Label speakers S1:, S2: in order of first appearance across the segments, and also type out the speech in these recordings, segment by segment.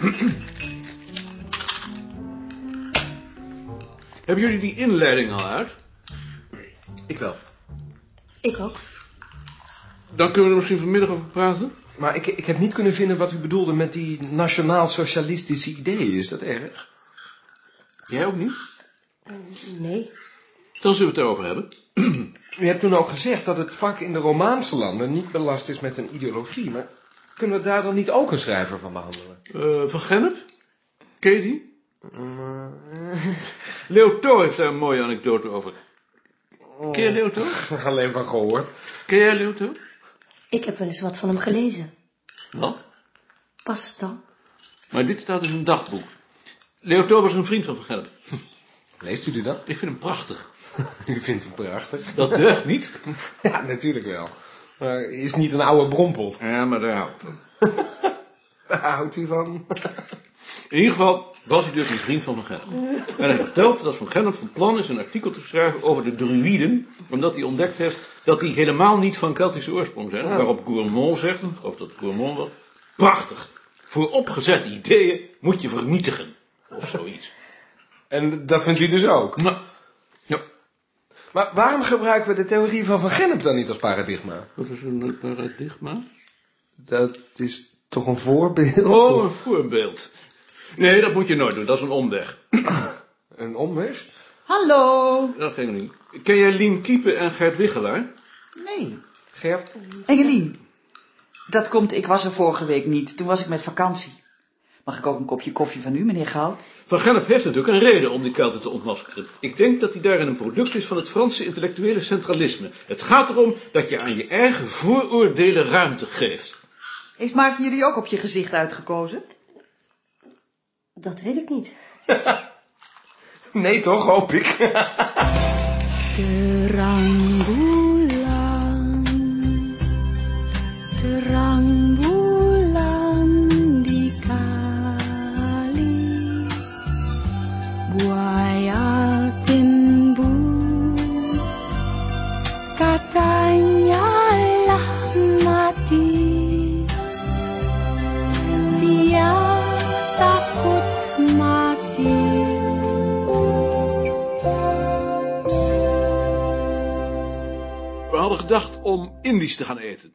S1: Hebben jullie die inleiding al uit?
S2: Ik wel.
S3: Ik ook.
S1: Dan kunnen we er misschien vanmiddag over praten.
S2: Maar ik, ik heb niet kunnen vinden wat u bedoelde met die nationaal-socialistische ideeën. Is dat erg?
S1: Jij ook niet?
S3: Eh, nee.
S1: Dan zullen we het erover hebben.
S2: U hebt toen ook gezegd dat het vak in de Romaanse landen niet belast is met een ideologie, maar kunnen we daar dan niet ook een schrijver van behandelen?
S1: Eh, van Gennep? Ken je die? Leo heeft daar een mooie anekdote over. Ken je Leo?
S2: Alleen van gehoord.
S1: Ken jij Leo?
S3: Ik heb wel eens wat van hem gelezen.
S1: Wat?
S3: Pas dan.
S1: Maar dit staat in een dagboek. Leo Tho was een vriend van Van Gennep.
S2: Leest u die dan?
S1: Ik vind hem prachtig.
S2: U vindt hem prachtig.
S1: Dat deugt niet.
S2: Ja, natuurlijk wel. Maar is niet een oude brompot.
S1: Ja, maar daar houdt het van.
S2: Daar houdt u van.
S1: In ieder geval was hij dus een vriend van Van Gennep. En hij vertelt dat Van Gennep van plan is een artikel te schrijven over de druïden, omdat hij ontdekt heeft dat die helemaal niet van Keltische oorsprong zijn. Waarop Gourmand zegt, ik geloof dat het Gourmand was, prachtig. Voor opgezette ideeën moet je vernietigen. Of zoiets.
S2: En dat vindt u dus ook?
S1: Nou, ja,
S2: Maar waarom gebruiken we de theorie van Van Gennep dan niet als paradigma?
S1: wat is een paradigma?
S2: Dat is toch een voorbeeld?
S1: Oh, een voorbeeld. Nee, dat moet je nooit doen, dat is een omweg.
S2: Een omweg?
S4: Hallo.
S1: Dat ging niet. Ken jij Lien Kiepen en Gert Wiggelaar?
S4: Nee.
S2: Gert?
S4: Engelien. Dat komt, ik was er vorige week niet. Toen was ik met vakantie. Mag ik ook een kopje koffie van u, meneer Goud?
S1: Van Gennep heeft natuurlijk een reden om die Kelten te ontmaskeren. Ik denk dat hij daarin een product is van het Franse intellectuele centralisme. Het gaat erom dat je aan je eigen vooroordelen ruimte geeft.
S4: Is maar voor jullie ook op je gezicht uitgekozen?
S3: Dat weet ik niet.
S2: Nee toch, hoop ik.
S5: Terangbulan, terangbulan
S1: hadden gedacht om Indisch te gaan eten.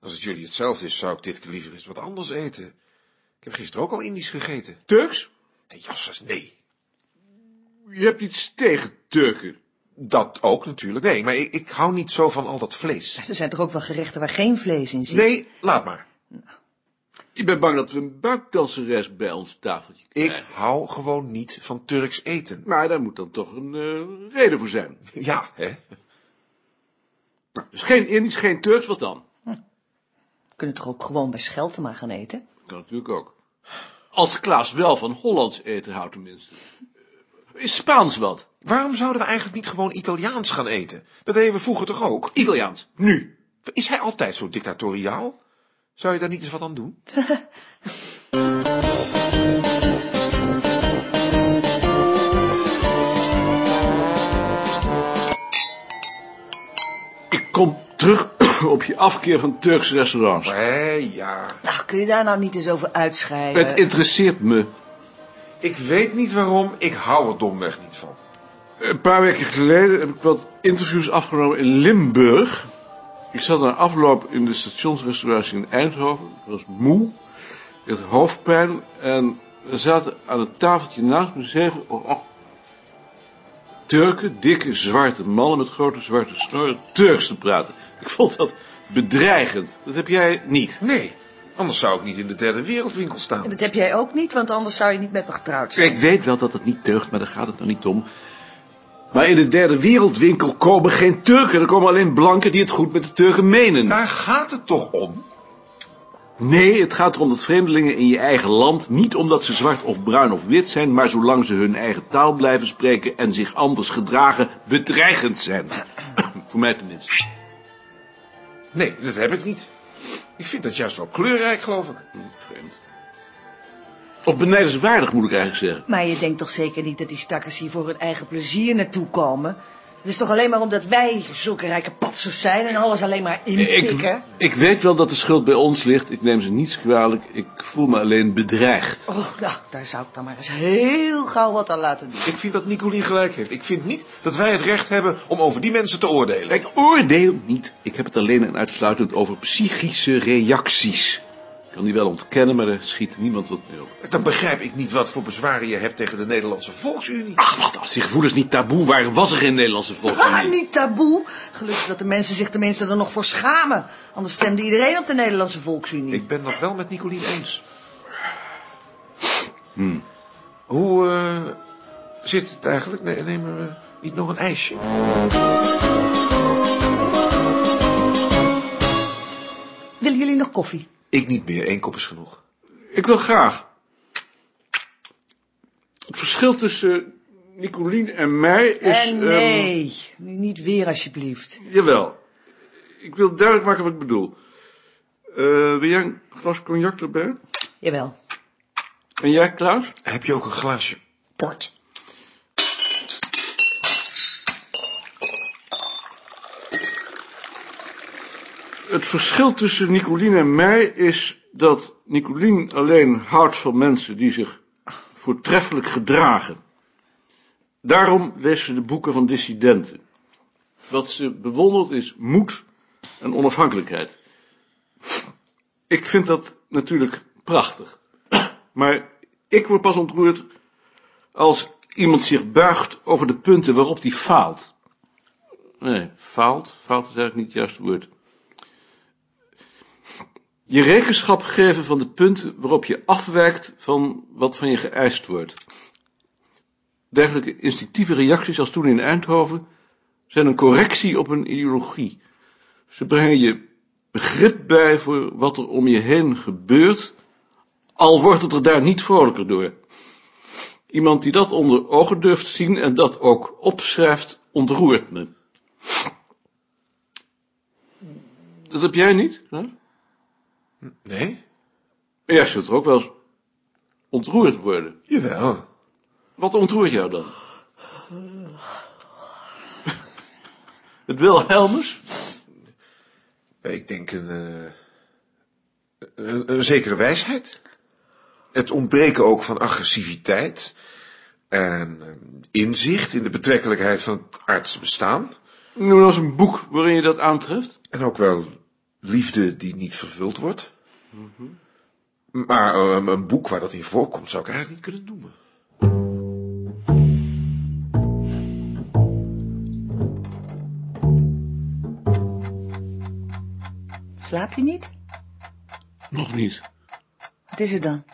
S6: Als het jullie hetzelfde is, zou ik dit keer liever eens wat anders eten. Ik heb gisteren ook al Indisch gegeten.
S1: Turks?
S6: Nee, jassas, nee.
S1: Je hebt iets tegen Turken.
S6: Dat ook natuurlijk. Nee, maar ik, ik hou niet zo van al dat vlees.
S4: Er zijn toch ook wel gerechten waar geen vlees in zit?
S6: Nee, laat maar.
S1: Ik ben bang dat we een buikdanseres bij ons tafeltje
S6: Ik
S1: krijgen.
S6: hou gewoon niet van Turks eten.
S1: Maar daar moet dan toch een eh, reden voor zijn.
S6: Ja, hè?
S1: Dus geen Indisch, geen Turks, wat dan?
S4: We kunnen toch ook gewoon bij Scheltema gaan eten?
S1: Kan natuurlijk ook. Als Klaas wel van Hollands eten houdt tenminste. Is Spaans wat?
S6: Waarom zouden we eigenlijk niet gewoon Italiaans gaan eten? Dat deden we vroeger toch ook?
S1: Italiaans. Nu.
S6: Is hij altijd zo dictatoriaal? Zou je daar niet eens wat aan doen?
S1: op je afkeer van Turkse restaurants.
S6: Hé, ja.
S4: Nou, kun je daar nou niet eens over uitscheiden?
S1: Het interesseert me.
S6: Ik weet niet waarom, ik hou er domweg niet van.
S1: Een paar weken geleden heb ik wat interviews afgenomen in Limburg. Ik zat na afloop in de stationsrestauratie in Eindhoven. Ik was moe. Ik had hoofdpijn. En we zaten aan een tafeltje naast me zeven of acht Turken, dikke zwarte mannen met grote zwarte snoren, Turks te praten. Ik vond dat bedreigend. Dat heb jij niet.
S6: Nee, anders zou ik niet in de derde wereldwinkel staan.
S4: En dat heb jij ook niet, want anders zou je niet met me getrouwd zijn.
S1: Ik weet wel dat het niet deugt, maar daar gaat het nou niet om. Maar in de derde wereldwinkel komen geen Turken. Er komen alleen blanken die het goed met de Turken menen.
S6: Daar gaat het toch om?
S1: Nee, het gaat erom dat vreemdelingen in je eigen land, niet omdat ze zwart of bruin of wit zijn, maar zolang ze hun eigen taal blijven spreken en zich anders gedragen, bedreigend zijn. Voor mij tenminste.
S6: Nee, dat heb ik niet. Ik vind dat juist wel kleurrijk, geloof ik.
S1: Vreemd. Of benijdenswaardig, moet ik eigenlijk zeggen.
S4: Maar je denkt toch zeker niet dat die stakkers hier voor hun eigen plezier naartoe komen? Het is toch alleen maar omdat wij zulke rijke patsers zijn en alles alleen maar inpikken?
S1: Ik, ik weet wel dat de schuld bij ons ligt. Ik neem ze niets kwalijk. Ik voel me alleen bedreigd.
S4: Oh, nou, daar zou ik dan maar eens heel gauw wat aan laten doen.
S6: Ik vind dat Nicolien gelijk heeft. Ik vind niet dat wij het recht hebben om over die mensen te oordelen.
S1: Ik oordeel niet. Ik heb het alleen en uitsluitend over psychische reacties. Ik kan die wel ontkennen, maar er schiet niemand wat mee op.
S6: Dan begrijp ik niet wat voor bezwaren je hebt tegen de Nederlandse Volksunie.
S1: Ach, wat als die gevoelens niet taboe waren, was er geen Nederlandse
S4: Ah,
S1: volksunie.
S4: niet taboe. Gelukkig dat de mensen zich tenminste er nog voor schamen. Anders stemde iedereen op de Nederlandse Volksunie.
S6: Ik ben dat wel met Nicolien eens.
S1: Hmm.
S6: Hoe eh, zit het eigenlijk? Ne- Nemen we niet nog een ijsje?
S4: Willen jullie nog koffie?
S6: Ik niet meer. Eén kop is genoeg.
S1: Ik wil graag. Het verschil tussen Nicolien en mij is...
S4: en
S1: ehm,
S4: nee, nu niet weer alsjeblieft.
S1: jawel. Ik wil duidelijk maken wat ik bedoel. Eh, wil jij een glas cognac erbij?
S4: Jawel.
S1: En jij, Klaus?
S6: Heb je ook een glaasje port?
S1: Het verschil tussen Nicolien en mij is dat Nicolien alleen houdt van mensen die zich voortreffelijk gedragen. Daarom leest ze de boeken van dissidenten. Wat ze bewondert is moed en onafhankelijkheid. Ik vind dat natuurlijk prachtig. Maar ik word pas ontroerd als iemand zich buigt over de punten waarop hij faalt. Nee, faalt, faalt is eigenlijk niet het juiste woord. Je rekenschap geven van de punten waarop je afwijkt van wat van je geëist wordt. Dergelijke instinctieve reacties als toen in Eindhoven zijn een correctie op een ideologie. Ze brengen je begrip bij voor wat er om je heen gebeurt, al wordt het er daar niet vrolijker door. Iemand die dat onder ogen durft zien en dat ook opschrijft, ontroert me. Dat heb jij niet, hè?
S6: Nee?
S1: Jij zult er ook wel eens ontroerd worden.
S6: Jawel.
S1: Wat ontroert jou dan? Het Wilhelmus?
S6: Ik denk een, eh, een, een zekere wijsheid. Het ontbreken ook van agressiviteit. En eh, inzicht in de betrekkelijkheid van het aardse bestaan.
S1: Noem eens een boek waarin je dat aantreft.
S6: En ook wel liefde die niet vervuld wordt. Maar eh, een boek waar dat in voorkomt zou ik eigenlijk niet kunnen noemen.
S4: Slaap je niet?
S1: Nog niet.
S4: Wat is er dan?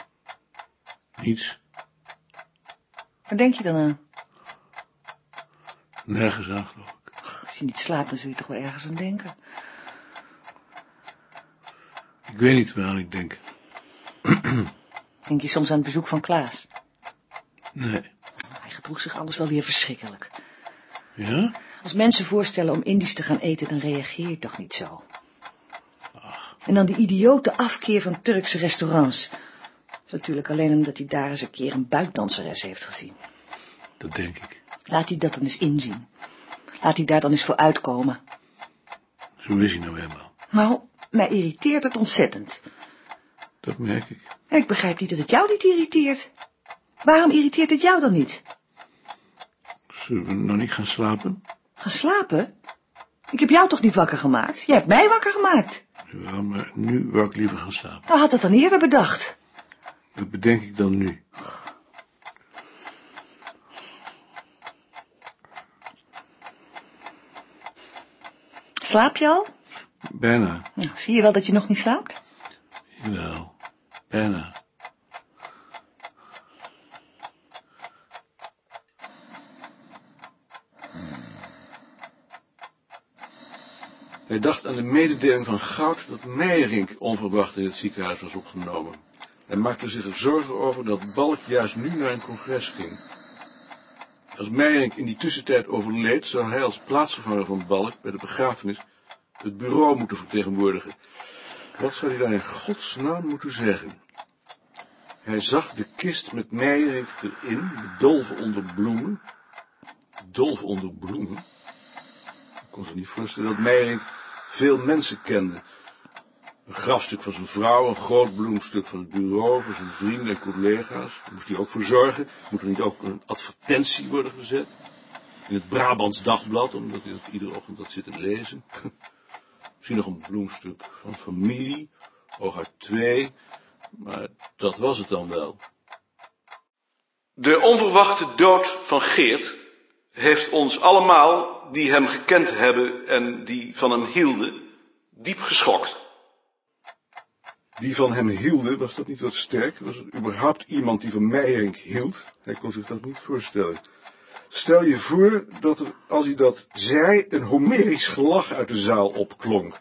S1: Niets.
S4: Waar denk je dan aan?
S1: Nergens aan, geloof ik.
S4: Als je niet slaapt, dan zul je toch wel ergens aan denken.
S1: Ik weet niet waaraan ik denk.
S4: Denk je soms aan het bezoek van Klaas?
S1: Nee.
S4: Hij gedroeg zich anders wel weer verschrikkelijk.
S1: Ja?
S4: Als mensen voorstellen om Indisch te gaan eten, dan reageer je toch niet zo. En dan die idiote afkeer van Turkse restaurants. Dat is natuurlijk alleen omdat hij daar eens een keer een buikdanseres heeft gezien.
S1: Dat denk ik.
S4: Laat hij dat dan eens inzien. Laat hij daar dan eens voor uitkomen.
S1: Zo is hij nou helemaal.
S4: Nou, mij irriteert het ontzettend.
S1: Dat merk ik.
S4: Ik begrijp niet dat het jou niet irriteert. Waarom irriteert het jou dan niet?
S1: Zullen we nog niet gaan slapen?
S4: Gaan slapen? Ik heb jou toch niet wakker gemaakt? Jij hebt mij wakker gemaakt.
S1: Ja, maar nu wou ik liever gaan slapen.
S4: Nou had het dan eerder bedacht.
S1: Dat bedenk ik dan nu.
S4: Slaap je al?
S1: Bijna.
S4: Nou, zie je wel dat je nog niet slaapt?
S1: Jawel. Bijna. Hij dacht aan de mededeling van Goud dat Meijerink onverwacht in het ziekenhuis was opgenomen. Hij maakte zich er zorgen over dat Balk juist nu naar een congres ging. Als Meijerink in die tussentijd overleed, zou hij als plaatsvervanger van Balk bij de begrafenis het bureau moeten vertegenwoordigen. Wat zou hij daar in godsnaam moeten zeggen? Hij zag de kist met Meijerink erin, bedolven onder bloemen. Bedolven onder bloemen? kon zich niet voorstellen dat Meijering veel mensen kende. Een grafstuk van zijn vrouw, een groot bloemstuk van het bureau, voor zijn vrienden en collega's. Daar moest hij ook voor zorgen. Moet er niet ook een advertentie worden gezet? In het Brabants Dagblad, omdat hij dat iedere ochtend had zitten lezen. Misschien nog een bloemstuk van familie, hooguit twee. Maar dat was het dan wel.
S7: De onverwachte dood van Geert heeft ons allemaal, die hem gekend hebben en die van hem hielden, diep geschokt.
S1: Die van hem hielden, was dat niet wat sterk? Was er überhaupt iemand die van Meijering hield? Hij kon zich dat niet voorstellen. Stel je voor dat er, als hij dat zei, een homerisch gelach uit de zaal opklonk.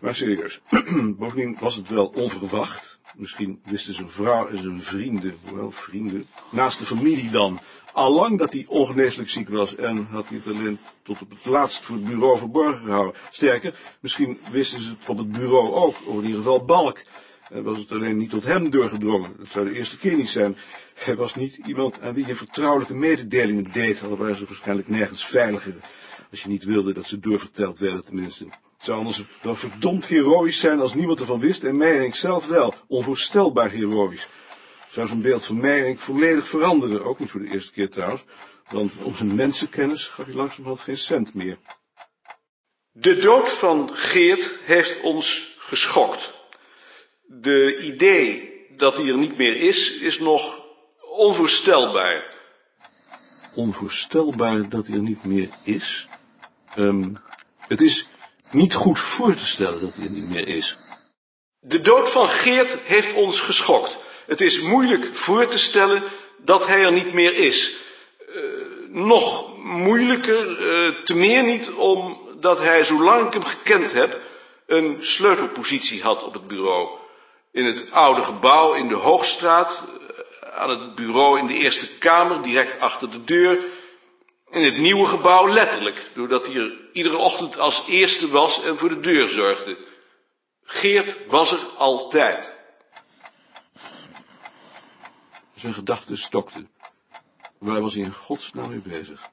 S1: Maar serieus, bovendien was het wel onverwacht. Misschien wisten zijn vrouw en zijn vrienden, wel vrienden, naast de familie dan, allang dat hij ongeneeslijk ziek was en had hij het alleen tot op het laatst voor het bureau verborgen gehouden. Sterker, misschien wisten ze het op het bureau ook, of in ieder geval Balk. En was het alleen niet tot hem doorgedrongen. Dat zou de eerste keer niet zijn. Hij was niet iemand aan wie je vertrouwelijke mededelingen deed, al waren ze waarschijnlijk nergens veiliger. Als je niet wilde dat ze doorverteld werden tenminste. Het zou anders wel verdomd heroïsch zijn als niemand ervan wist en Meijering zelf wel. Onvoorstelbaar heroïsch. Zou zijn beeld van Meijering volledig veranderen, ook niet voor de eerste keer trouwens. Want om zijn mensenkennis gaf hij langzamerhand geen cent meer.
S7: De dood van Geert heeft ons geschokt. De idee dat hij er niet meer is, is nog onvoorstelbaar.
S1: Onvoorstelbaar dat hij er niet meer is. Ehm, het is niet goed voor te stellen dat hij er niet meer is.
S7: De dood van Geert heeft ons geschokt. Het is moeilijk voor te stellen dat hij er niet meer is. Eh, nog moeilijker, eh, te meer niet omdat hij, zolang ik hem gekend heb, een sleutelpositie had op het bureau. In het oude gebouw in de Hoogstraat, eh, aan het bureau in de Eerste Kamer, direct achter de deur. In het nieuwe gebouw letterlijk, doordat hij er iedere ochtend als eerste was en voor de deur zorgde. Geert was er altijd.
S1: Zijn gedachten stokten. Waar was hij in godsnaam mee bezig?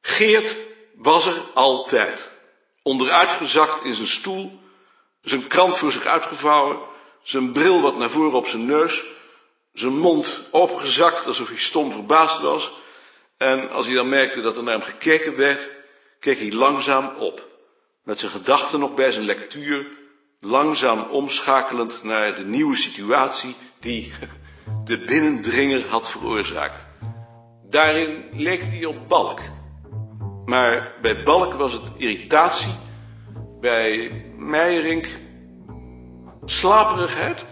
S7: Geert was er altijd. Onderuitgezakt in zijn stoel, zijn krant voor zich uitgevouwen, zijn bril wat naar voren op zijn neus, zijn mond opengezakt alsof hij stom verbaasd was. En als hij dan merkte dat er naar hem gekeken werd, keek hij langzaam op. Met zijn gedachten nog bij zijn lectuur, langzaam omschakelend naar de nieuwe situatie die de binnendringer had veroorzaakt. Daarin leek hij op Balk. Maar bij Balk was het irritatie, bij Meijerink slaperigheid.